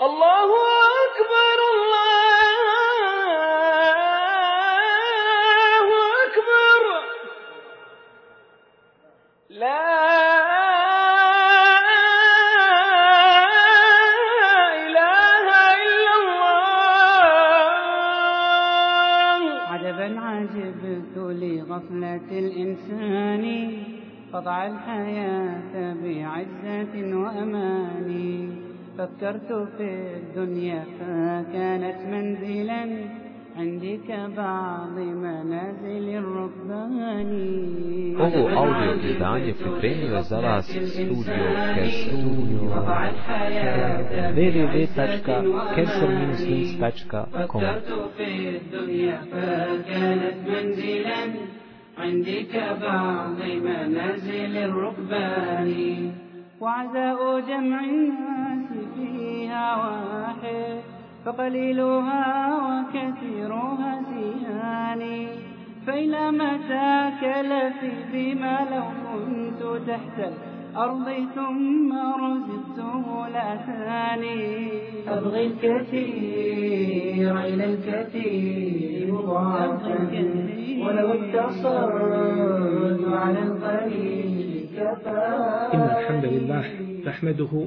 Allahu فكرت في الدنيا فكانت منزلا عندي كبعض منازل الركبان Ovo audio izdanje pripremio za vas studio Kestudio. www.cancermuslims.com فكرت في الدنيا فكانت منزلا عندي كبعض منازل الركبان وعزاء جمع الناس فيها واحد فقليلها وكثيرها زيان فإلى متى كلفي بما لو كنت تحت الأرض ثم رزقته لأتاني أبغي الكثير إلى الكثير مضاعفا ولو اقتصرت على القليل كفاني إن الحمد لله نحمده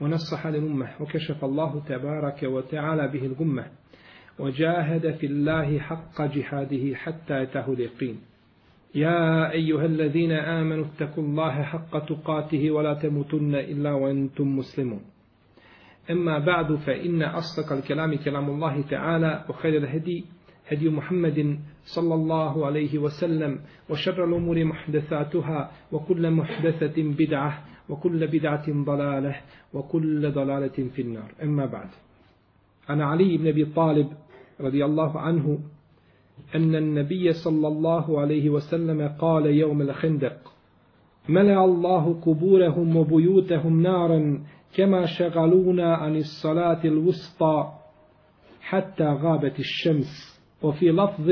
ونصح للأمة وكشف الله تبارك وتعالى به الغمة وجاهد في الله حق جهاده حتى يتاه اليقين. يا أيها الذين آمنوا اتقوا الله حق تقاته ولا تموتن إلا وأنتم مسلمون. أما بعد فإن أصدق الكلام كلام الله تعالى وخير الهدي هدي محمد صلى الله عليه وسلم وشر الأمور محدثاتها وكل محدثة بدعة وكل بدعة ضلالة وكل ضلالة في النار. أما بعد أنا علي بن أبي طالب رضي الله عنه أن النبي صلى الله عليه وسلم قال يوم الخندق ملأ الله قبورهم وبيوتهم نارا كما شغلونا عن الصلاة الوسطى حتى غابت الشمس. وفي لفظ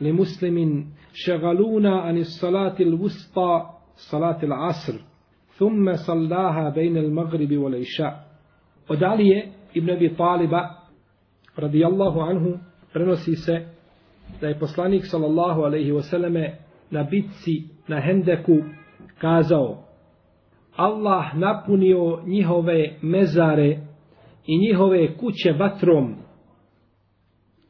لمسلم شغلونا عن الصلاة الوسطى صلاة العصر ثم صلاها بين المغرب والعشاء وداليه ابن أبي طالب رضي الله عنه prenosi se da je poslanik sallallahu alaihi wasallame na bitci na Hendeku kazao Allah napunio njihove mezare i njihove kuće vatrom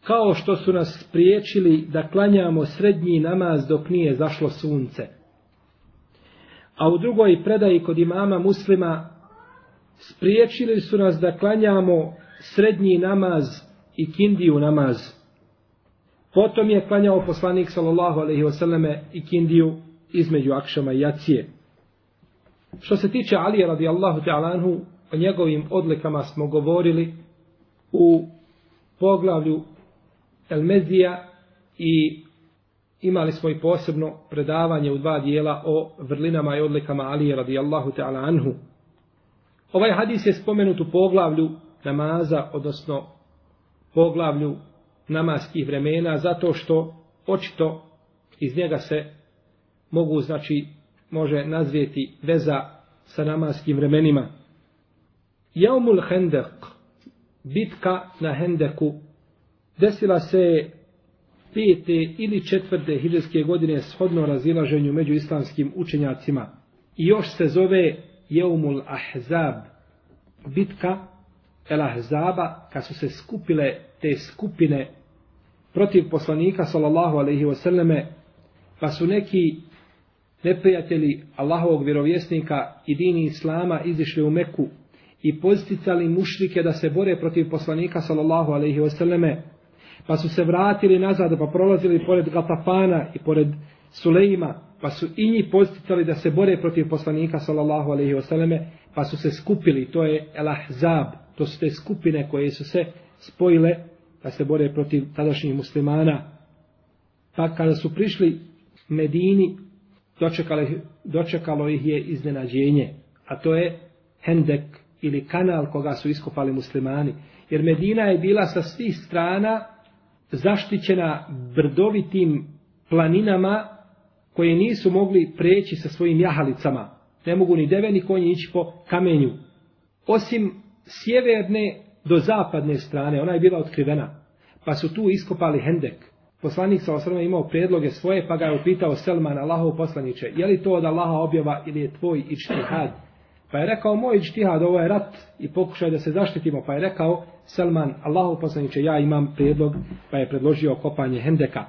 kao što su nas spriječili da klanjamo srednji namaz dok nije zašlo sunce. A u drugoj predaji kod imama muslima spriječili su nas da klanjamo srednji namaz i kindiju namaz. Potom je klanjao poslanik sallallahu alaihi wasallame i kindiju između akšama i jacije. Što se tiče Alije radijallahu ta'ala anhu, o njegovim odlikama smo govorili u poglavlju Elmezija i imali smo i posebno predavanje u dva dijela o vrlinama i odlikama Alije radijallahu ta'ala anhu. Ovaj hadis je spomenut u poglavlju namaza, odnosno poglavlju namaskih vremena, zato što očito iz njega se mogu, znači, može nazvijeti veza sa namaskim vremenima. Jaumul Hendek, bitka na Hendeku, desila se pete ili četvrte hiljadske godine shodno razilaženju među islamskim učenjacima. I još se zove Jeumul Ahzab, bitka El Ahzaba, kad su se skupile te skupine protiv poslanika sallallahu alaihi wasallame, pa su neki neprijatelji Allahovog vjerovjesnika i dini Islama izišli u Meku i posticali mušrike da se bore protiv poslanika sallallahu alaihi wasallame, pa su se vratili nazad, pa prolazili pored Gatafana i pored Sulejma, pa su i njih posticali da se bore protiv poslanika sallallahu alaihi wasallame, pa su se skupili, to je El Ahzab, to su te skupine koje su se spojile da se bore protiv tadašnjih muslimana. Pa kada su prišli Medini, dočekalo, dočekalo ih je iznenađenje, a to je Hendek ili kanal koga su iskopali muslimani. Jer Medina je bila sa svih strana zaštićena brdovitim planinama koje nisu mogli preći sa svojim jahalicama. Ne mogu ni deve ni konji ići po kamenju. Osim sjeverne do zapadne strane, ona je bila otkrivena. Pa su tu iskopali hendek. Poslanik sa osrama imao predloge svoje, pa ga je upitao Selman, Allahov poslaniće, je li to od Allaha objava ili je tvoj ičtihad? Pa je rekao, moj ičtihad, ovo je rat i pokušaj da se zaštitimo. Pa je rekao, Selman, Allahu poslaniče, ja imam predlog, pa je predložio kopanje hendeka.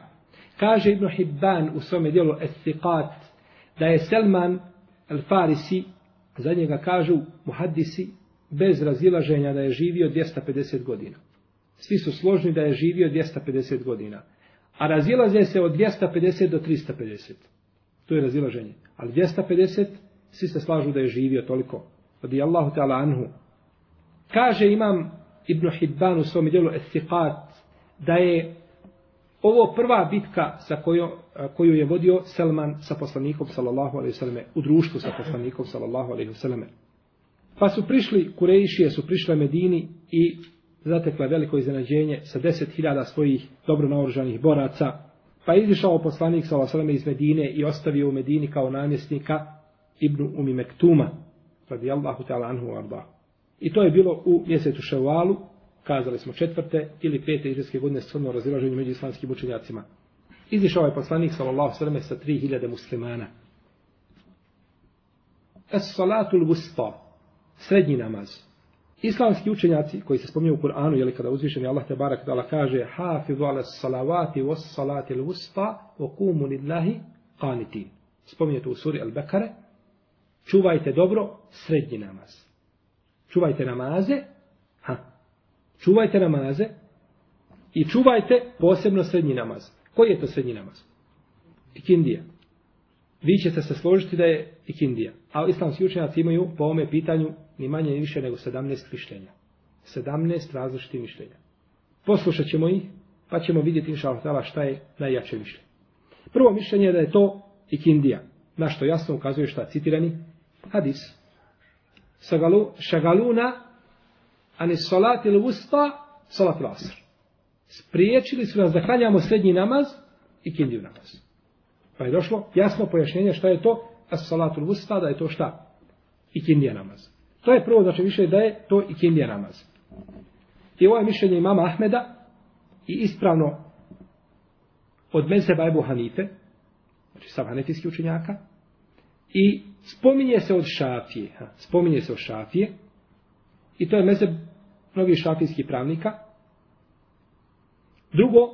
Kaže Ibn Hibban u svome dijelu Estiqat, da je Selman al-Farisi, za njega kažu muhaddisi, bez razilaženja da je živio 250 godina. Svi su složni da je živio 250 godina. A razilaze se od 250 do 350. To je razilaženje. Ali 250, svi se slažu da je živio toliko. Radi Allahu ta'ala anhu. Kaže imam Ibn Hibban u svom dijelu Estiqat, da je ovo prva bitka sa kojo, koju je vodio Selman sa poslanikom sallallahu alejhi ve selleme u društvu sa poslanikom sallallahu alejhi ve selleme. Pa su prišli Kurejšije, su prišle Medini i zatekla veliko iznenađenje sa 10.000 svojih dobro naoružanih boraca. Pa je izišao poslanik sallallahu alejhi ve selleme iz Medine i ostavio u Medini kao namjesnika ibn Umi Mektuma radijallahu ta'ala anhu arda. I to je bilo u mjesecu Ševalu, kazali smo četvrte ili pete izreske godine svrno razilaženju među islamskim učenjacima. Izišao je poslanik sallallahu sallam sa 3000 muslimana. Es salatul vusta, srednji namaz. Islamski učenjaci koji se spominju u Kur'anu, jeli kada uzvišeni Allah te barak dala kaže hafizu ala salavati was salatil vusta wa kumu lillahi qanitin. Spominjete u suri Al-Bekare, čuvajte dobro srednji namaz. Čuvajte namaze, ha, Čuvajte namaze i čuvajte posebno srednji namaz. Koji je to srednji namaz? Ikindija. Vi ćete se složiti da je ikindija. A islamski učenjaci imaju po ovome pitanju ni manje ni više nego 17 mišljenja. 17 različitih mišljenja. Poslušat ćemo ih, pa ćemo vidjeti inša Allah šta je najjače mišljenje. Prvo mišljenje je da je to ikindija. Na što jasno ukazuje šta citirani hadis. Sagalu, šagaluna ani salati ili usta, salat ili asr. Spriječili su nas da klanjamo srednji namaz i kindiju namaz. Pa je došlo jasno pojašnjenje šta je to, as salatu usta, da je to šta? I kindija namaz. To je prvo, znači više da je to i kindija namaz. I ovo je mišljenje imama Ahmeda i ispravno od mezheba Ebu Hanife, znači sav hanetijski učenjaka, i spominje se od šafije, spominje se od šafije, I to je mezeb mnogih šafijskih pravnika. Drugo,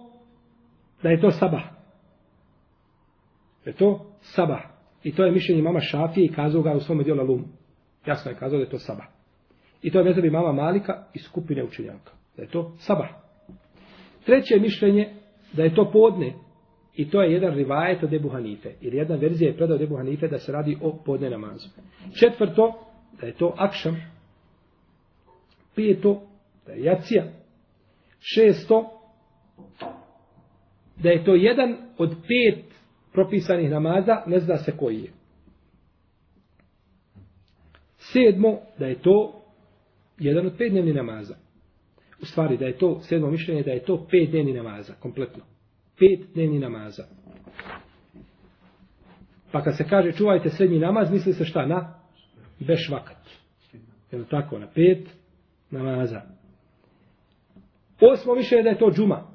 da je to sabah. Je to sabah. I to je mišljenje mama Šafije i kazao ga u svome dijelu Lum. Jasno je kazao da je to sabah. I to je mezeb mama Malika i skupine učenjaka. Da je to sabah. Treće mišljenje da je to podne. I to je jedan rivajet od Ebu Hanife. Ili jedna verzija je predao od Ebu Hanife da se radi o podne namazu. Četvrto, da je to akšam Peto, da je jacija. Šesto, da je to jedan od pet propisanih namaza, ne zna se koji je. Sedmo, da je to jedan od pet dnevnih namaza. U stvari, da je to, sedmo mišljenje, da je to pet dnevnih namaza, kompletno. Pet dnevni namaza. Pa kad se kaže čuvajte srednji namaz, misli se šta? Na bešvakat. Je tako? Na pet namaza. Osmo mišljenje da je to džuma.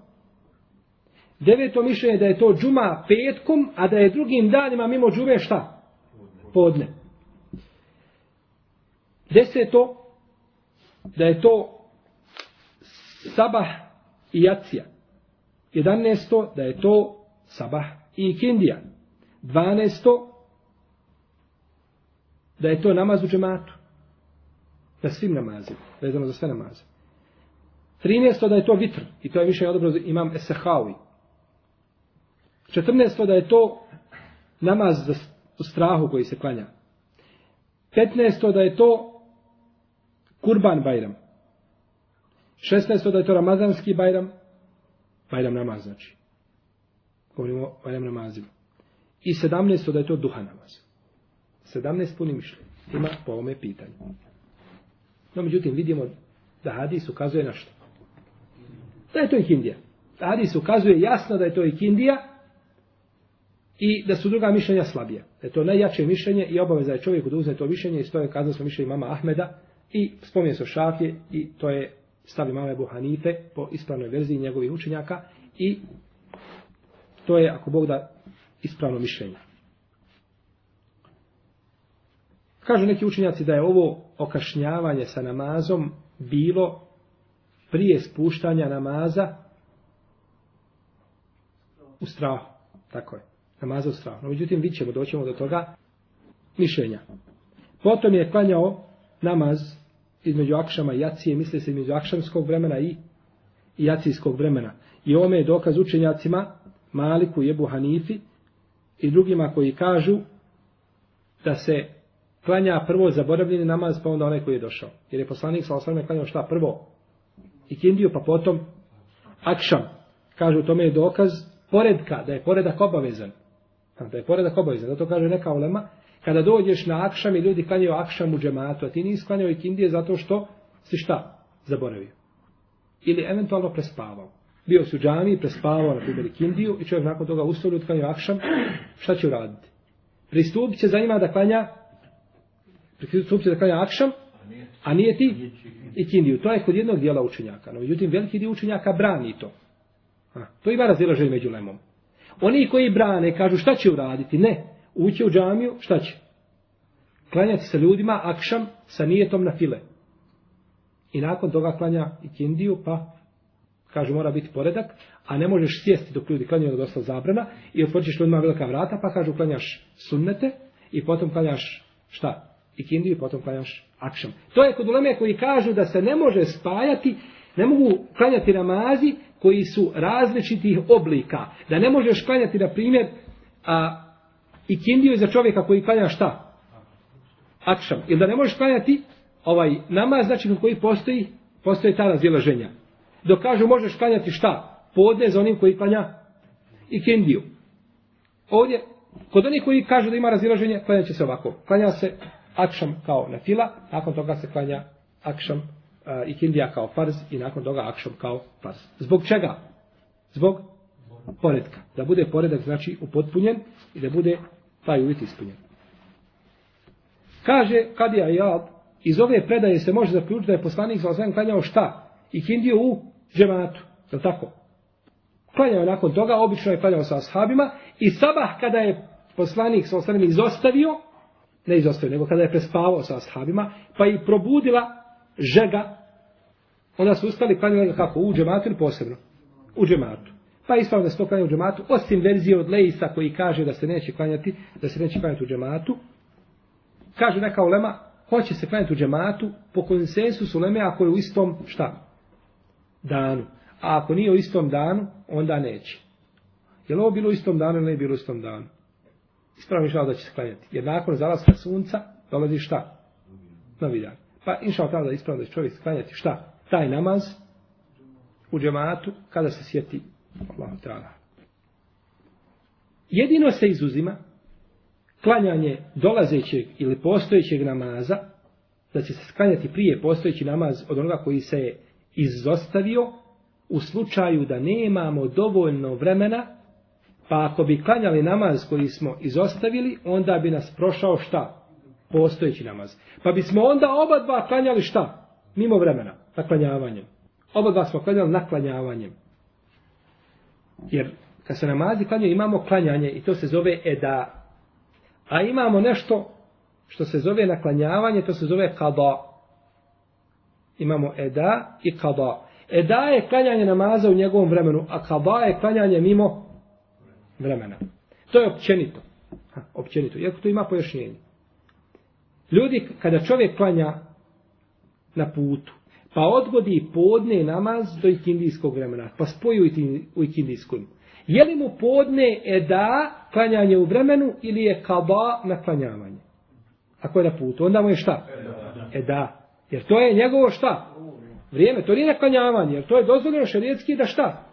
Deveto mišljenje da je to džuma petkom, a da je drugim danima mimo džume šta? Podne. Deseto, da je to sabah i jacija. Jedanesto, da je to sabah i ikindija. Dvanesto, da je to namaz u džematu na svim namazima, vezano za sve namaze. 13. da je to vitr, i to je više odobro imam Esehavi. 14. da je to namaz za u strahu koji se klanja. 15. da je to kurban bajram. 16. da je to ramazanski bajram. Bajram namaz znači. Govorimo o Bajram namazima. I 17. da je to duha namaz. 17 puni mišljenja. Ima po ovome pitanju. No, međutim, vidimo da hadis ukazuje na što? Da je to ikindija. Da hadis ukazuje jasno da je to ikindija i da su druga mišljenja slabija. Da je to najjače mišljenje i obaveza je čovjeku da uzme to mišljenje i stoje kazali smo mišljenje mama Ahmeda i spominje se o Šafije i to je stavi male Ebu Hanife po ispravnoj verziji njegovih učenjaka i to je, ako Bog da, ispravno mišljenje. Kažu neki učenjaci da je ovo okašnjavanje sa namazom bilo prije spuštanja namaza u strahu. Tako je. Namaza u strahu. No, međutim, vidit ćemo, doćemo do toga mišljenja. Potom je klanjao namaz između akšama i jacije, misli se između akšamskog vremena i, i jacijskog vremena. I ovome je dokaz učenjacima, Maliku i Ebu Hanifi i drugima koji kažu da se klanja prvo zaboravljeni namaz, pa onda onaj koji je došao. Jer je poslanik sa osvrame klanjao šta? Prvo Ikindiju pa potom akšam. Kažu, tome je dokaz poredka, da je poredak obavezan. Da je poredak obavezan. Zato kaže neka ulema, kada dođeš na akšam i ljudi klanjaju akšam u džematu, a ti nisi klanjao i kindije zato što si šta? Zaboravio. Ili eventualno prespavao. Bio si u džami, prespavao na primjer kindiju i čovjek nakon toga ustavlju klanjao akšam, šta će uraditi? Pristupit će za njima da klanja pristupit će da klanja akšam, a nije ti i kindiju. To je kod jednog dijela učenjaka. No, međutim, veliki dio učenjaka brani to. A, to ima razilaženje među lemom. Oni koji brane, kažu šta će uraditi? Ne. Uće u džamiju, šta će? Klanjati se ljudima akšam sa nijetom na file. I nakon toga klanja i kindiju, pa kaže mora biti poredak, a ne možeš sjesti dok ljudi klanjaju da dosta zabrana i otvoriš ljudima velika vrata, pa kažu klanjaš sunnete i potom klanjaš šta? I kindiju i potom klanjaš akšam. To je kod uleme koji kažu da se ne može spajati, ne mogu klanjati namazi koji su različitih oblika. Da ne možeš klanjati, na primjer, a, i kindiju za čovjeka koji klanja šta? Akšam. Ili da ne možeš klanjati ovaj namaz, znači kod koji postoji, postoji ta razilaženja. Dok kažu možeš klanjati šta? Podne za onim koji klanja i kindiju. Ovdje, kod onih koji kažu da ima razilaženje, klanja će se ovako. Klanja se akšam kao na fila, nakon toga se klanja akšam uh, i kindija kao farz i nakon toga akšam kao farz. Zbog čega? Zbog poredka. Da bude poredak znači upotpunjen i da bude Pa taj uvjet ispunjen. Kaže Kadija Jab, iz ove predaje se može zaključiti da je poslanik sa osvijem klanjao šta? I kindiju u džematu. Je tako? Klanjao je nakon toga, obično je klanjao sa ashabima i sabah kada je poslanik sa osvijem izostavio, ne izostavio, nego kada je prespavao sa ashabima, pa i probudila žega, onda su ustali klanjali kako, u džematu ili posebno? U džematu. Pa ispravno da se to klanja u džematu, osim verzije od Leisa koji kaže da se neće klanjati, da se neće klanjati u džematu, kaže neka ulema, hoće se klanjati u džematu po konsensusu uleme ako je u istom šta? Danu. A ako nije u istom danu, onda neće. Je li ovo bilo u istom danu ili ne bilo u istom danu? ispravno inšao da će se klanjati. Jer nakon zalaska sunca dolazi šta? Novi dan. Pa inšao tada da ispravno da će čovjek klanjati šta? Taj namaz u džematu kada se sjeti Allah ta'ala. Jedino se izuzima klanjanje dolazećeg ili postojećeg namaza, da će se sklanjati prije postojeći namaz od onoga koji se je izostavio u slučaju da nemamo dovoljno vremena Pa ako bi klanjali namaz koji smo izostavili, onda bi nas prošao šta? Postojeći namaz. Pa bismo onda oba dva klanjali šta? Mimo vremena, naklanjavanjem. Oba dva smo klanjali naklanjavanjem. Jer kad se namazi klanjaju, imamo klanjanje i to se zove eda. A imamo nešto što se zove naklanjavanje, to se zove kada. Imamo eda i kada. Eda je klanjanje namaza u njegovom vremenu, a kada je klanjanje mimo vremena. To je općenito. Ha, općenito. Iako to ima pojašnjenje. Ljudi, kada čovjek klanja na putu, pa odgodi podne namaz do ikindijskog vremena, pa spoji u ikindijskom. Je li mu podne eda klanjanje u vremenu ili je kaba na klanjavanje? Ako je na putu, onda mu je šta? Eda. Jer to je njegovo šta? Vrijeme. To nije na klanjavanje, jer to je dozvoljeno šarijetski da šta?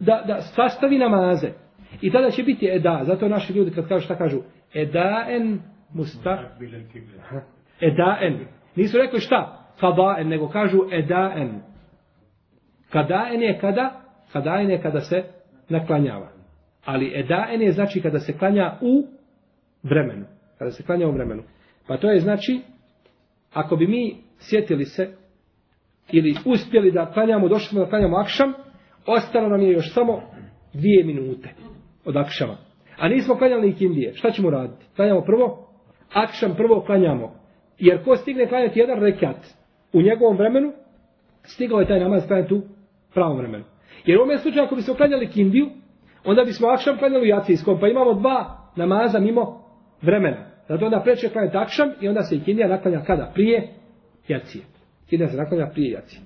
da, da sastavi namaze. I tada će biti eda. Zato naši ljudi kad kažu šta kažu? Edaen musta. Edaen. Nisu rekli šta? Kadaen, nego kažu edaen. Kadaen je kada? Kadaen je kada se naklanjava. Ali edaen je znači kada se klanja u vremenu. Kada se klanja u vremenu. Pa to je znači, ako bi mi sjetili se, ili uspjeli da klanjamo, došli smo da klanjamo akšam, ostalo nam je još samo dvije minute od akšama. A nismo klanjali ikindije. Šta ćemo raditi? Klanjamo prvo, akšam prvo klanjamo. Jer ko stigne klanjati jedan rekat u njegovom vremenu, stigao je taj namaz klanjati u pravom vremenu. Jer u ovom slučaju ako bismo klanjali kindiju, onda bismo akšam klanjali u jacijskom, pa imamo dva namaza mimo vremena. Zato onda preče klanjati akšam i onda se i kindija naklanja kada? Prije jacije. Kindija se naklanja prije jacije.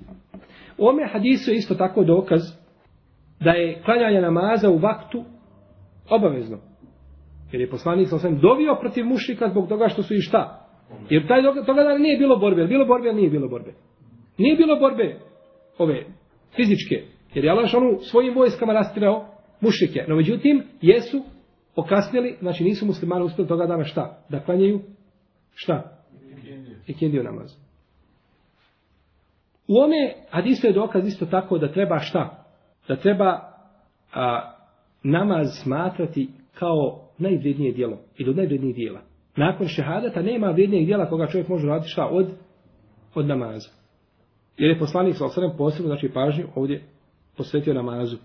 U ome hadisu je isto tako dokaz da je klanjanje namaza u vaktu obavezno. Jer je poslanik sa osvijem dovio protiv mušnika zbog toga što su i šta. Jer taj toga dana nije bilo borbe. Bilo borbe, ali nije bilo borbe. Nije bilo borbe ove fizičke. Jer je Allah onu svojim vojskama rastirao mušike. No međutim, jesu okasnili, znači nisu muslimani uspjeli toga dana šta? Da klanjaju šta? Ikindiju namaz. U ome hadisu je dokaz isto tako da treba šta? Da treba a, namaz smatrati kao najvrednije dijelo ili od najvrednijih dijela. Nakon šehadata nema vrijednijeg dijela koga čovjek može raditi šta od, od namaza. Jer je poslanik sa osrem posebno, znači pažnju ovdje posvetio namazu.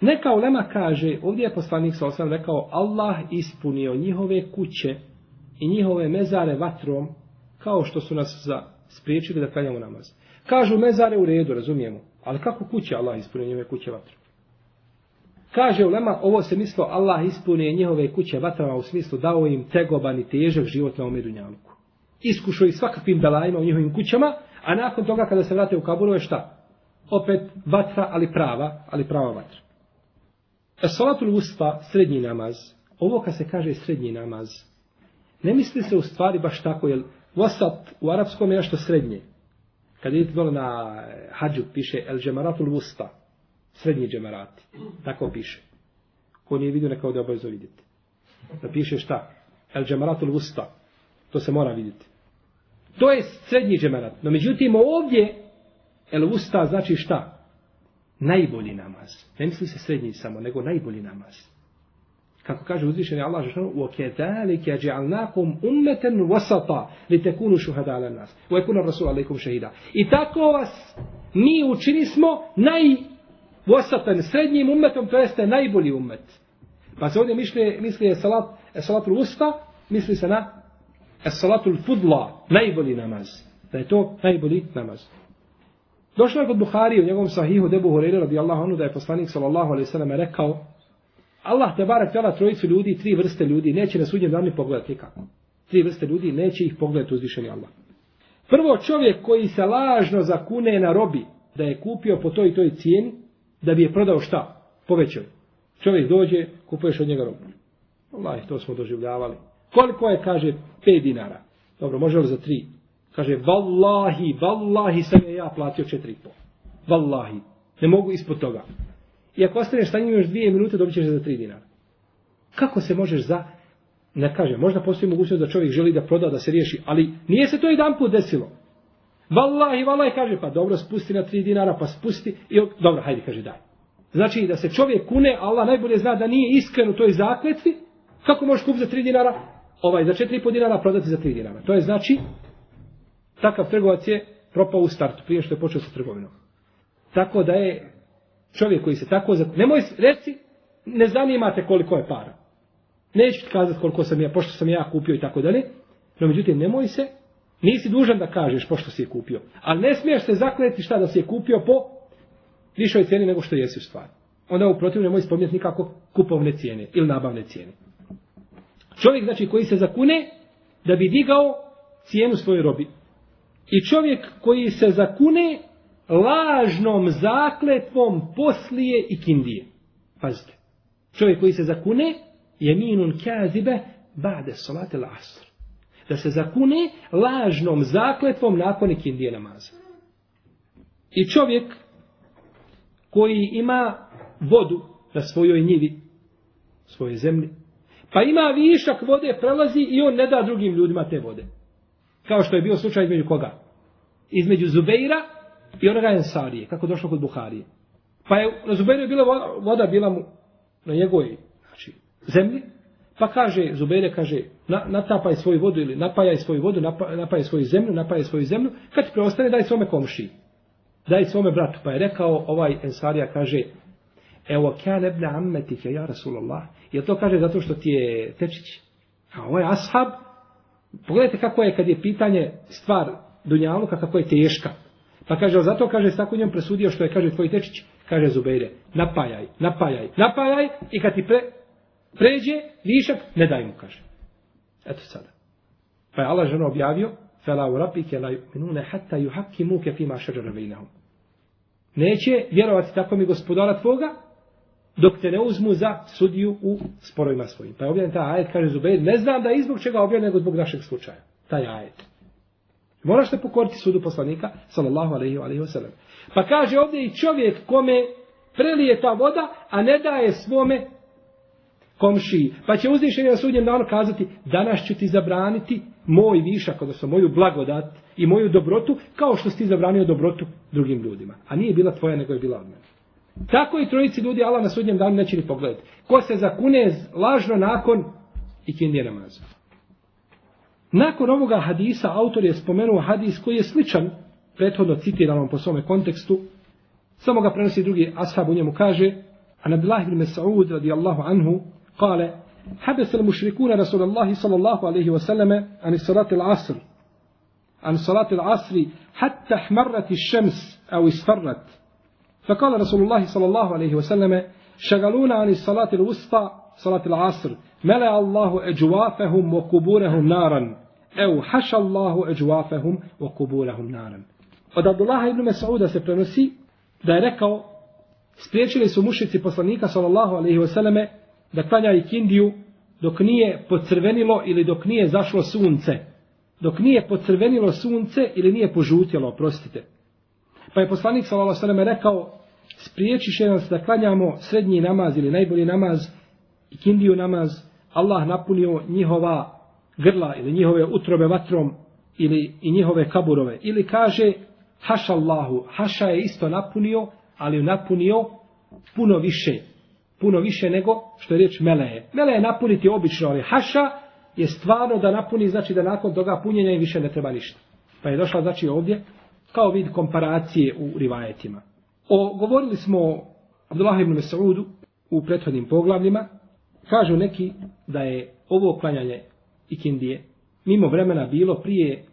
Neka ulema kaže, ovdje je poslanik sa osrem rekao, Allah ispunio njihove kuće i njihove mezare vatrom, kao što su nas za spriječili da klanjamo namaz. Kažu mezare u redu, razumijemo. Ali kako kuće Allah ispunio njihove kuće vatrom? Kaže ulema, ovo se mislo Allah ispunio njihove kuće vatrama u smislu dao im tegoban i težak život na ome dunjaluku. Iskušao ih svakakvim belajima u njihovim kućama, a nakon toga kada se vrate u kaburu je šta? Opet vatra, ali prava, ali prava vatra. E, salatul usta, srednji namaz, ovo kad se kaže srednji namaz, ne misli se u stvari baš tako, jer wasat u arapskom je nešto srednje. Kad idete dole na e, hađu, piše el džemaratul usta, srednji džemerati. Tako piše. Ko nije vidio, neka ovdje obavezo vidjeti. Da piše šta? El džemeratul usta. To se mora vidjeti. To je srednji džemerat. No međutim, ovdje el usta znači šta? Najbolji namaz. Ne misli se srednji samo, nego najbolji namaz. Kako kaže uzvišeni Allah Žešanu, وَكَذَلِكَ جَعَلْنَاكُمْ أُمَّةً وَسَطًا لِتَكُونُ شُهَدَ عَلَى النَّاسِ وَيَكُونَ الرَّسُولَ عَلَيْكُمْ شَهِدًا I tako vas mi učini smo naj Vosatan srednjim ummetom, to jeste najbolji ummet. Pa se ovdje misli, misli je salat, e, salatul usta, misli se na e, salatul fudla, najbolji namaz. Da je to najbolji namaz. Došlo je kod Buhari u njegovom sahihu Debu Horeira radijallahu anhu da je poslanik sallallahu alaihi sallam rekao Allah te barek tjela trojicu ljudi, tri vrste ljudi, neće na sudnjem danu pogledati nikako. Tri vrste ljudi neće ih pogledati uzvišeni Allah. Prvo čovjek koji se lažno zakune na robi da je kupio po toj i toj cijeni, da bi je prodao šta? Povećao. Čovjek dođe, kupuješ od njega robu. Allah, to smo doživljavali. Koliko je, kaže, 5 dinara. Dobro, može li za 3? Kaže, vallahi, vallahi sam je ja platio 4,5. Vallahi. Ne mogu ispod toga. I ako ostaneš sa njim još dvije minute, dobit ćeš za 3 dinara. Kako se možeš za... Ne kaže, možda postoji mogućnost da čovjek želi da proda, da se riješi, ali nije se to jedan put desilo. Wallahi, vallahi, kaže, pa dobro, spusti na tri dinara, pa spusti, i dobro, hajde, kaže, daj. Znači, da se čovjek kune, Allah najbolje zna da nije iskren u toj zakletvi, kako možeš kupiti za tri dinara, ovaj, za četiri po dinara prodati za tri dinara. To je znači, takav trgovac je propao u startu, prije što je počeo sa trgovinom. Tako da je čovjek koji se tako, nemoj reci, ne zanimate koliko je para. Neću ti kazati koliko sam ja, pošto sam ja kupio i tako dalje, no međutim, nemoj se Nisi dužan da kažeš pošto si je kupio. Ali ne smiješ se zakleti šta da si je kupio po višoj cijeni nego što jesi u stvari. Onda u protiv nemoj spomnjeti nikako kupovne cijene ili nabavne cijene. Čovjek znači koji se zakune da bi digao cijenu svoje robi. I čovjek koji se zakune lažnom zakletvom poslije i kindije. Pazite. Čovjek koji se zakune je minun kazibe ba'de salate l'asr da se zakune lažnom zakletvom nakon ikindije namaza. I čovjek koji ima vodu na svojoj njivi, svojoj zemlji. Pa ima višak vode, prelazi i on ne da drugim ljudima te vode. Kao što je bio slučaj između koga? Između Zubeira i onoga Ensarije, kako došlo kod Buharije. Pa je na Zubeiru je bila voda, voda bila mu na njegovoj znači, zemlji, pa kaže, Zubeire kaže, na, natapaj svoju vodu ili napajaj svoju vodu, napa, napajaj svoju zemlju, napajaj svoju zemlju, kad ti preostane, daj svome komšiji. Daj svome bratu. Pa je rekao ovaj Ensarija, kaže, evo kjan ebne ammetike, ja Rasulallah. Je to kaže zato što ti je tečić? A ovaj ashab. Pogledajte kako je kad je pitanje stvar Dunjaluka, kako je teška. Pa kaže, zato kaže, s tako njom presudio što je, kaže, tvoj tečić, kaže Zubeire, napajaj, napajaj, napajaj i kad ti pre, pređe višak, ne daj mu, kaže. Eto sada. Pa je Allah žena objavio, fela u rabike la minune hatta ju haki muke fima šeđara vejnahom. Neće vjerovati tako mi gospodara tvoga, dok te ne uzmu za sudiju u sporovima svojim. Pa je objavljen ta ajet, kaže Zubeir, ne znam da je izbog čega objavljen, nego zbog našeg slučaja. Taj ajet. Moraš te pokoriti sudu poslanika, sallallahu alaihi wa sallam. Pa kaže ovdje i čovjek kome prelije ta voda, a ne daje svome komšiji. Pa će uzvišenje na sudnjem danu kazati, danas ću ti zabraniti moj višak, odnosno moju blagodat i moju dobrotu, kao što si ti zabranio dobrotu drugim ljudima. A nije bila tvoja, nego je bila od mene. Tako i trojici ljudi Allah na sudnjem danu neće ni pogledati. Ko se zakune lažno nakon i kindije namaza. Nakon ovoga hadisa autor je spomenuo hadis koji je sličan prethodno citiranom po svome kontekstu. Samo ga prenosi drugi ashab u njemu kaže An Abdullah ibn Mas'ud radijallahu anhu قال حدث المشركون رسول الله صلى الله عليه وسلم عن صلاة العصر عن صلاة العصر حتى احمرت الشمس أو اصفرت فقال رسول الله صلى الله عليه وسلم شغلونا عن الصلاة الوسطى صلاة العصر ملأ الله أجوافهم وقبورهم نارا أو حشى الله أجوافهم وقبورهم نارا Od Abdullaha ibn Mas'uda se prenosi da je rekao spriječili su mušici poslanika sallallahu alaihi wasallame da klanja ikindiju dok nije pocrvenilo ili dok nije zašlo sunce. Dok nije pocrvenilo sunce ili nije požutjelo, prostite. Pa je poslanik sallallahu alejhi ve rekao spriječiše nas da klanjamo srednji namaz ili najbolji namaz ikindiju namaz, Allah napunio njihova grla ili njihove utrobe vatrom ili i njihove kaburove. Ili kaže haša Allahu, haša je isto napunio, ali napunio puno više puno više nego što je riječ meleje. Meleje napuniti obično, ali haša je stvarno da napuni, znači da nakon toga punjenja i više ne treba ništa. Pa je došla znači ovdje kao vid komparacije u rivajetima. O, govorili smo o Abdullah ibn Mas'udu u prethodnim poglavljima. Kažu neki da je ovo klanjanje ikindije mimo vremena bilo prije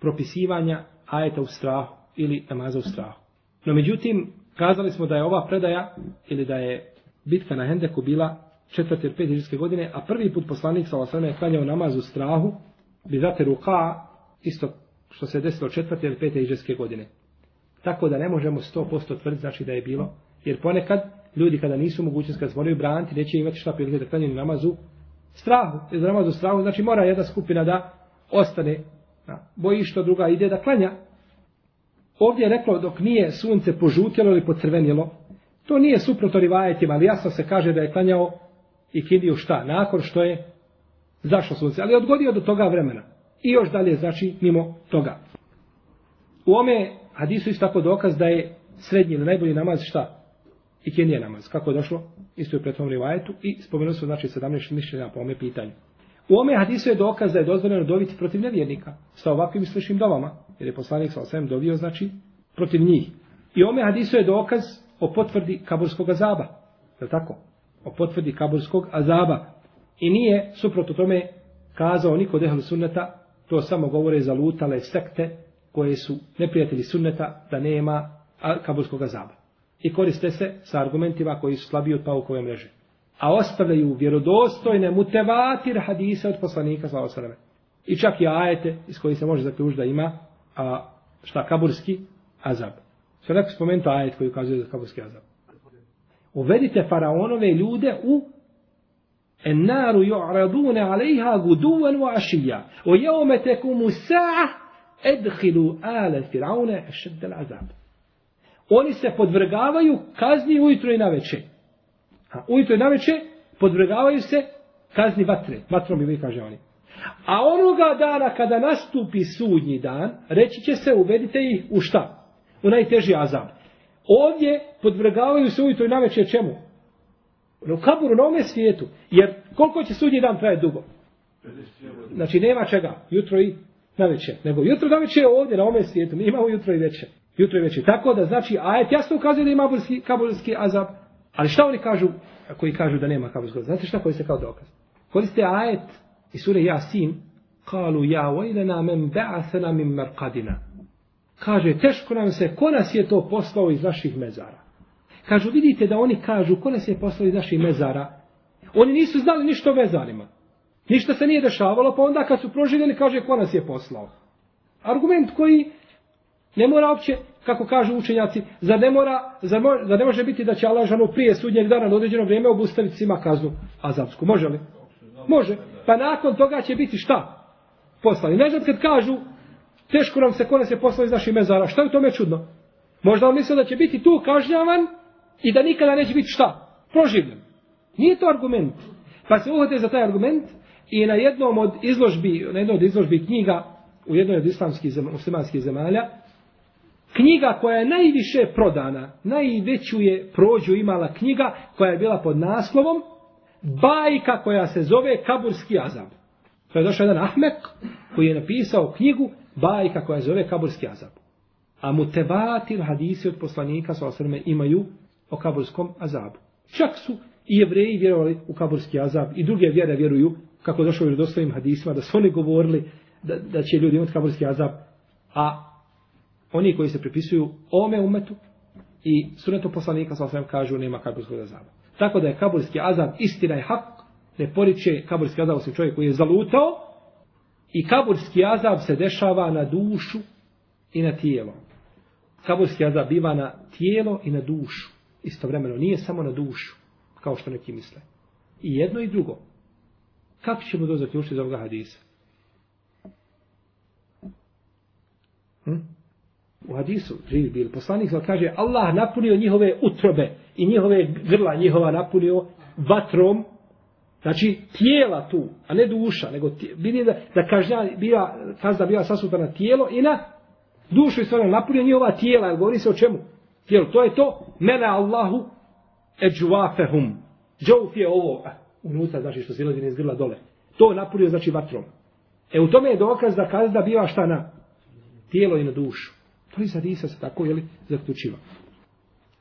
propisivanja ajeta u strahu ili namaza u strahu. No međutim, kazali smo da je ova predaja ili da je bitka na Hendeku bila četvrte ili pete hiđarske godine, a prvi put poslanik sa osrame je klanjao namaz u strahu, bi zate ruka, isto što se desilo četvrte ili pete hiđarske godine. Tako da ne možemo 100% tvrditi znači da je bilo, jer ponekad ljudi kada nisu mogućnosti, kada se moraju braniti, neće imati šta prilike da klanjaju namaz u strahu. Jer namaz u strahu znači mora jedna skupina da ostane na bojišto, druga ide da klanja. Ovdje je reklo dok nije sunce požutjelo ili pocrvenjelo, To nije suprotno rivajetima, ali jasno se kaže da je klanjao i kidiju šta? Nakon što je zašlo sunce. Ali je odgodio do toga vremena. I još dalje, znači, mimo toga. U ome hadisu isto tako dokaz da je srednji ili najbolji namaz šta? I kje namaz. Kako je došlo? Isto je u pretvom rivajetu. I spomenuo se znači 17 mišljenja po ome pitanju. U ome hadisu je dokaz da je dozvoljeno dobiti protiv nevjernika. Sa ovakvim sličnim dovama. Jer je poslanik sa osvijem dovio, znači, protiv njih. I ome hadisu je dokaz o potvrdi kaburskog azaba. Je tako? O potvrdi kaburskog azaba. I nije, suprotno tome, kazao niko dehal sunneta, to samo govore za lutale sekte koje su neprijatelji sunneta da nema kaburskog azaba. I koriste se sa argumentima koji su slabiji od paukove mreže. A ostavljaju vjerodostojne mutevatir hadise od poslanika sa osaleme. I čak i ajete iz koji se može zaključiti da ima a, šta kaburski azab. Što neko spomenuto ajet koji ukazuje za kaburski azab. Uvedite faraonove ljude u Ennaru ju'radune alejha guduvan wa ašija. O jeume tekumu sa'a edhilu ale firaune ešeddel azab. Oni se podvrgavaju kazni ujutro i na večer. A ujutro i naveče podvrgavaju se kazni vatre. Vatrom bi kaže oni. A onoga dana kada nastupi sudnji dan, reći će se uvedite ih u šta? U najteži azab. Ovdje podvrgavaju se ujutro i naveče čemu? U kaburu na ovome svijetu. Jer koliko će sudnji dan traje dugo? Znači nema čega. Jutro i naveče. Nego jutro i naveče je ovdje na ovome svijetu. Mi imamo jutro i večer. Jutro i večer. Tako da znači ajet jasno ukazuje da ima burski, kaburski azab. Ali šta oni kažu koji kažu da nema kaburskog azab? Znate šta koji se kao dokaz? Koriste ajet i sure Jasin. Kalu ja vajlena men ba'athana min marqadina. Kaže, teško nam se, ko nas je to poslao iz naših mezara? Kažu, vidite da oni kažu, ko nas je poslao iz naših mezara? Oni nisu znali ništa o mezarima. Ništa se nije dešavalo, pa onda kad su proživljeni, kaže, ko nas je poslao? Argument koji ne mora uopće, kako kažu učenjaci, za ne mora, za, mo, za ne može biti da će Allah žanu prije sudnjeg dana na određeno vrijeme obustaviti svima kaznu azapsku. Može li? Može. Pa nakon toga će biti šta? Poslani. Ne znam kad kažu, teško nam se ko nas je poslao iz naših mezara. Šta je u tome čudno? Možda on mislio da će biti tu kažnjavan i da nikada neće biti šta? Proživljen. Nije to argument. Pa se uhvate za taj argument i na jednom od izložbi, na jednom od izložbi knjiga u jednoj od islamskih muslimanskih zemalja, knjiga koja je najviše prodana, najveću je prođu imala knjiga koja je bila pod naslovom bajka koja se zove Kaburski azab. To je došao jedan Ahmek koji je napisao knjigu bajka koja zove Kaburski azab. A mutebatir hadisi od poslanika sa osrme imaju o kaburskom azabu. Čak su i jevreji vjerovali u kaburski azab i druge vjere vjeruju, kako došlo u dostojim hadisima, da su oni govorili da, da će ljudi imati kaburski azab, a oni koji se pripisuju ome umetu i sunetu poslanika sa osrme kažu nema kaburskog azaba. Tako da je kaburski azab istina i hak, ne poriče kaburski azab osim čovjek koji je zalutao i kaburski azab se dešava na dušu i na tijelo. Kaburski azab biva na tijelo i na dušu. Istovremeno nije samo na dušu, kao što neki misle. I jedno i drugo. Kako ćemo to zaključiti iz ovoga hadisa? Hm? U hadisu živi bil poslanik, kaže Allah napunio njihove utrobe i njihove grla njihova napunio vatrom, znači tijela tu, a ne duša, nego vidi da, da kažnja, bila, kazna bila sasuta na tijelo i na dušu i stvarno napunio njihova tijela, jer govori se o čemu? Tijelo, to je to, mene Allahu eđuafehum. Džouf je ovo, eh, unutra, znači što silazi iz grla dole. To je napunio, znači vatrom. E u tome je dokaz da kazna biva šta na tijelo i na dušu. To je sad Isa se tako, jeli, zaključiva.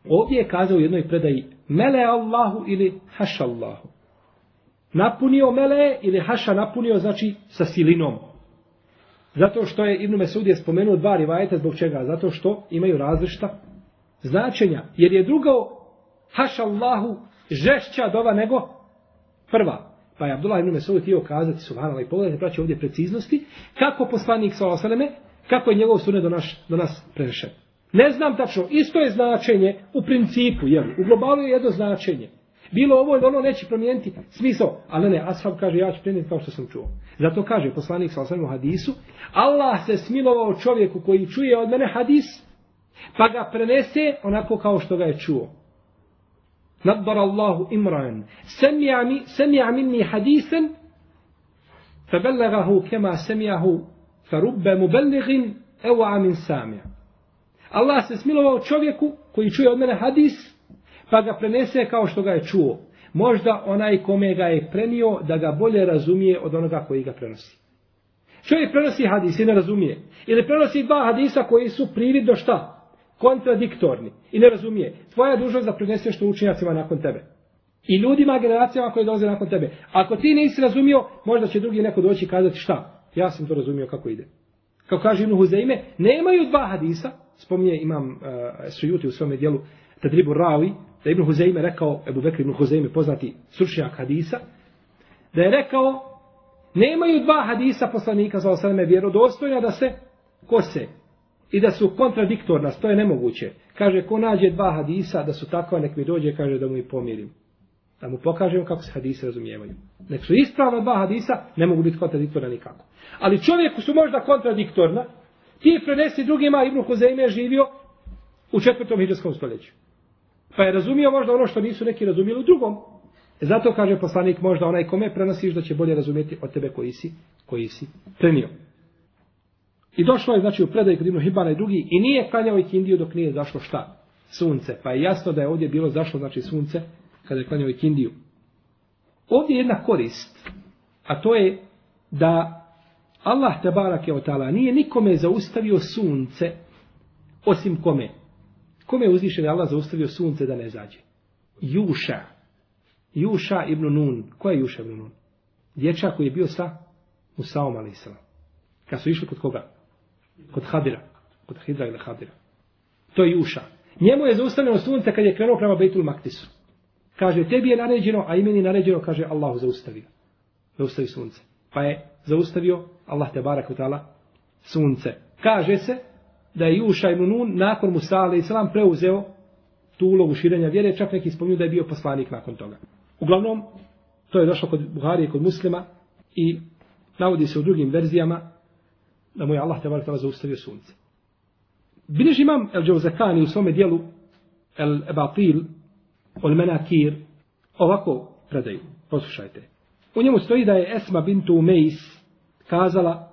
Ovdje je kazao u jednoj predaji mele Allahu ili haša Allahu. Napunio mele ili haša napunio, znači sa silinom. Zato što je Ibn Mesud je spomenuo dva rivajeta zbog čega? Zato što imaju različita značenja. Jer je drugo haša Allahu žešća dova nego prva. Pa je Abdullah ibn Mesud htio kazati, subhanallah, i pogledajte, praći ovdje preciznosti, kako poslanik sa osaleme, kako je njegov sunet do, naš, do nas prenešen. Ne znam tačno, isto je značenje u principu, jel? U globalu je jedno značenje. Bilo ovo ili ono neće promijeniti smisao. Ali ne, Ashab kaže ja ću prenijeti kao što sam čuo. Zato kaže poslanik sa osvrame hadisu, Allah se smilovao čovjeku koji čuje od mene hadis, pa ga prenese onako kao što ga je čuo. Nadbar Allahu imran. Semija minni hadisen, febellegahu kema semijahu farubbe mubelligin ewa amin samija. Allah se smilovao čovjeku koji čuje od mene hadis, pa ga prenese kao što ga je čuo. Možda onaj kome ga je prenio da ga bolje razumije od onoga koji ga prenosi. Čovjek prenosi hadis i ne razumije. Ili prenosi dva hadisa koji su prividno šta? Kontradiktorni. I ne razumije. Tvoja je dužnost da preneseš što učinjacima nakon tebe. I ljudima, generacijama koji dolaze nakon tebe. Ako ti nisi razumio, možda će drugi neko doći i kazati šta? Ja sam to razumio kako ide. Kao kaže Ibn Huzeime, nemaju dva hadisa, spominje imam eh, uh, Sujuti u svome dijelu Tadribu Rawi, da Ibn Huzeime rekao, Ebu Bekri Ibn Huzeime, poznati stručnjak hadisa, da je rekao, nemaju dva hadisa poslanika za osaleme vjerodostojna da se kose i da su kontradiktorna, to je nemoguće. Kaže, ko nađe dva hadisa da su takva, nek mi dođe, kaže da mu i pomirim. Da mu pokažem kako se hadise razumijevaju. Nek su ispravna dva hadisa, ne mogu biti kontradiktorna nikako. Ali čovjeku su možda kontradiktorna, ti prenesi drugima, Ibn Huzeime je živio u četvrtom hiđarskom stoljeću. Pa je razumio možda ono što nisu neki razumijeli u drugom. Zato kaže poslanik možda onaj kome prenosiš da će bolje razumjeti od tebe koji si, koji si prenio. I došlo je znači u predaj kod Ibn Hibana i drugi i nije klanjao ikindiju dok nije zašlo šta? Sunce. Pa je jasno da je ovdje bilo zašlo znači sunce kada je klanjao ikindiju. Ovdje je jedna korist, a to je da Allah te barake o ta'ala nije nikome zaustavio sunce osim kome. Kome je uzvišen Allah zaustavio sunce da ne zađe? Juša. Juša ibn Nun. Ko je Juša ibn Nun? Dječak koji je bio sa Musaom a.s. Kad su išli kod koga? Kod Hadira. Kod Hidra ili Hadira. To je Juša. Njemu je zaustavljeno sunce kad je krenuo prema Bejtul Maktisu. Kaže, tebi je naređeno, a i meni naređeno, kaže, Allahu zaustavio. Zaustavi sunce. Pa je zaustavio Allah te barak utala sunce. Kaže se da je Juša ibn Nun nakon Musa a.s. preuzeo tu ulogu širenja vjere, čak neki spominju da je bio poslanik nakon toga. Uglavnom, to je došlo kod Buhari i kod muslima i navodi se u drugim verzijama da mu je Allah te barak zaustavio sunce. Bilež imam El Džavzakani u svome dijelu El Ebatil Ol Menakir ovako predaju. Poslušajte. U njemu stoji da je Esma bintu Umejs kazala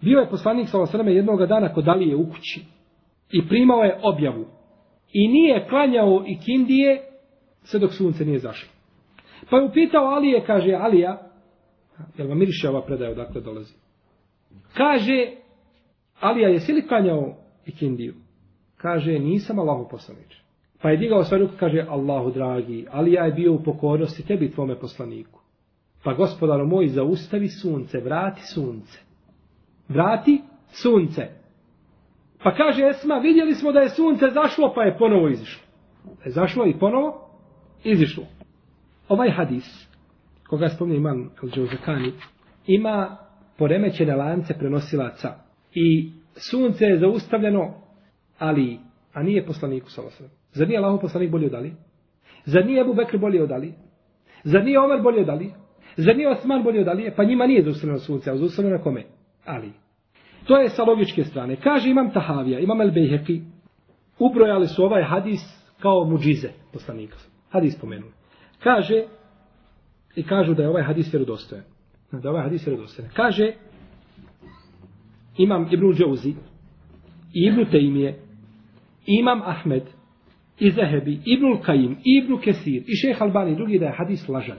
bio je poslanik sa osrame jednog dana kod Alije u kući i primao je objavu i nije klanjao i kindije sve dok sunce nije zašlo. Pa je upitao Alije, kaže Alija, jel vam miriše ova predaja odakle dolazi? Kaže, Alija, jesi li klanjao i kindiju? Kaže, nisam Allahu poslanič. Pa je digao sve ruku, kaže, Allahu dragi, Alija je bio u pokornosti tebi tvome poslaniku. Pa gospodaro moj, zaustavi sunce, vrati sunce. Vrati sunce. Pa kaže Esma, vidjeli smo da je sunce zašlo, pa je ponovo izišlo. Je zašlo i ponovo izišlo. Ovaj hadis, koga spomnio imam Al-đuzakani, ima poremećene lance prenosilaca. I sunce je zaustavljeno, ali, a nije poslaniku sa osam. Zar nije Allah poslanik bolje od Ali? Zar nije Ebu Bekr bolje od Ali? Zar nije Omer bolje od Ali? Zar nije Osman bolje od Ali? Pa njima nije zaustavljeno sunce, a zaustavljeno na kome? Ali. To je sa logičke strane. Kaže imam Tahavija, imam El Bejheki, ubrojali su ovaj hadis kao muđize poslanika. Hadis spomenuli. Kaže, i kažu da je ovaj hadis vjerodostojan. Da je ovaj hadis vjerodostojan. Kaže, imam Ibnu Džauzi, Ibnu Tejmije, imam Ahmed, i Zehebi, Ibnu Kajim, Ibnu Kesir i šeh Albani drugi da je hadis lažan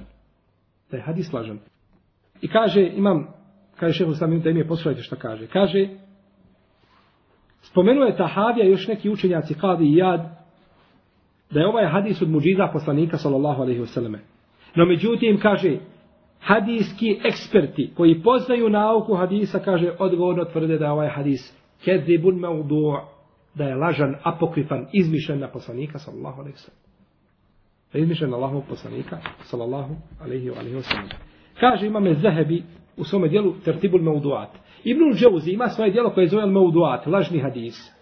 da je hadis lažan. I kaže, imam, kaže šeho sam da im je poslušajte šta kaže. Kaže, spomenuo je Tahavija još neki učenjaci Kadi i Jad, da je ovaj hadis od muđiza poslanika, sallallahu alaihi vseleme. No međutim, kaže, hadijski eksperti koji poznaju nauku hadisa, kaže, odgovorno tvrde da je ovaj hadis kedribun maudu' da je lažan, apokrifan, izmišljen na poslanika, sallallahu alaihi vseleme. da je izmišljen Allahov poslanika, sallallahu alaihi wa alaihi wa sallam. Kaže imame Zahebi u svome dijelu Tertibul Mauduat. Ibnul Džauzi ima svoje dijelo koje zove Mauduat, lažni hadis.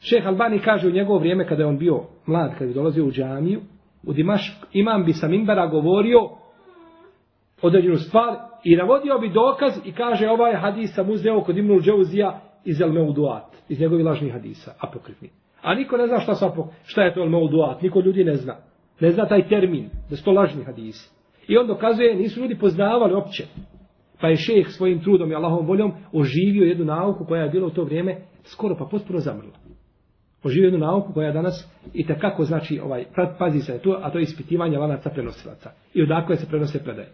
Šeh Albani kaže u njegovo vrijeme kada je on bio mlad, kada je dolazio u džamiju, u Dimaš imam bi sa Mimbara govorio određenu stvar i navodio bi dokaz i kaže ovaj hadis sam uzeo kod Ibnul Džauzija iz El Mauduat, iz njegovih lažnih hadisa, apokrifni. A niko ne zna šta, sa, šta je to El Mauduat, Niko ljudi ne zna. Ne zna taj termin. Da su to lažni hadisi. I on dokazuje, nisu ljudi poznavali opće. Pa je šeh svojim trudom i Allahom voljom oživio jednu nauku koja je bila u to vrijeme skoro pa potpuno zamrla. Oživio jednu nauku koja je danas i takako znači, ovaj, pazi se to, a to je ispitivanje lanaca prenosilaca. I odakle se prenose predaje.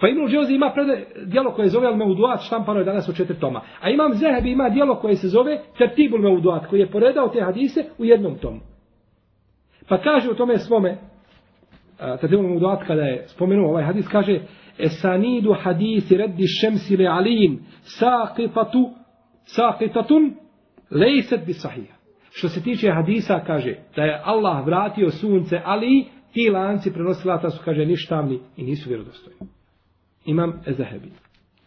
Pa Ibn Džozi ima prede, dijelo koje zove Al-Meuduat, štampano je danas u četiri toma. A imam Zehebi ima dijelo koje se zove Tertibul Meuduat, koji je poredao te hadise u jednom tomu. Pa kaže u tome svome, Tertibul Mudat kada je spomenuo ovaj hadis, kaže Esanidu hadisi reddi šemsi le alijin saqitatu saqitatun lejset bi sahija. Što se tiče hadisa, kaže da je Allah vratio sunce, ali ti lanci prenosilata su, kaže, ništavni i nisu vjerodostojni imam Ezahebi.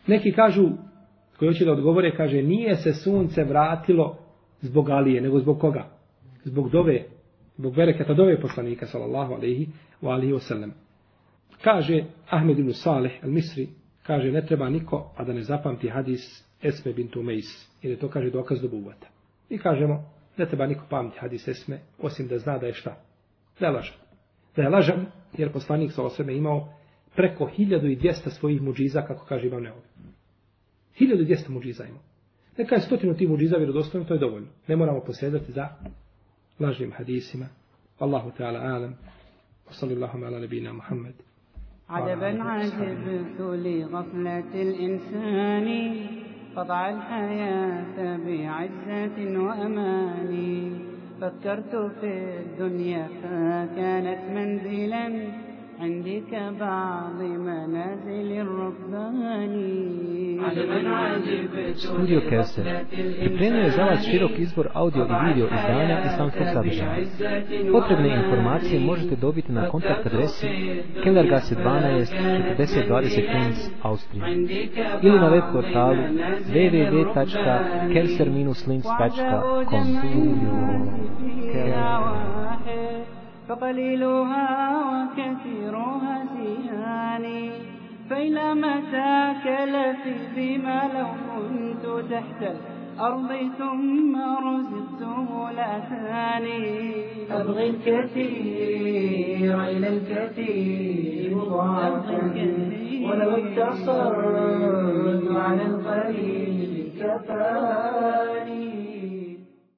Neki kažu, koji hoće da odgovore, kaže, nije se sunce vratilo zbog Alije, nego zbog koga? Zbog dove, zbog bereketa dove poslanika, sallallahu alaihi wa alihi wasallam. Kaže Ahmed ibn Saleh, al-Misri, kaže, ne treba niko, a da ne zapamti hadis Esme bintu Mejs, jer je to, kaže, dokaz do buvata. I kažemo, Ne treba niko pamti hadis esme, osim da zna da je šta? Da je lažan. Da je lažan, jer poslanik sa osebe imao preko 1200 svojih muđiza, kako kaže Imam Neovi. 1200 muđiza imao. Neka je stotinu tih muđiza vjerodostojno, to je dovoljno. Ne moramo posjedati za lažnim hadisima. Allahu Teala alam. Wa sallallahu ala nabina Muhammed. عجبا عجبت لغفلة الإنسان قطع الحياة بعزة وأمان فكرت في الدنيا فكانت منزلا عندي كبعض منازل الركبان عجبا عجبت Studio Kevser pripremio je za vas širok izbor audio i video izdanja islamskog sadržaja. Potrebne informacije možete dobiti na kontakt adresi Kellergasse 12 4020 Linz, Austrija ili na web portalu www.kelser-linz.com واحد فقليلها وكثيرها زياني فإلى متى كلفي بما لو كنت تحت الأرض ثم رزقته لأتاني. أبغي الكثير إلى الكثير مضاعفا. ولو اقتصرت على القليل كفاني.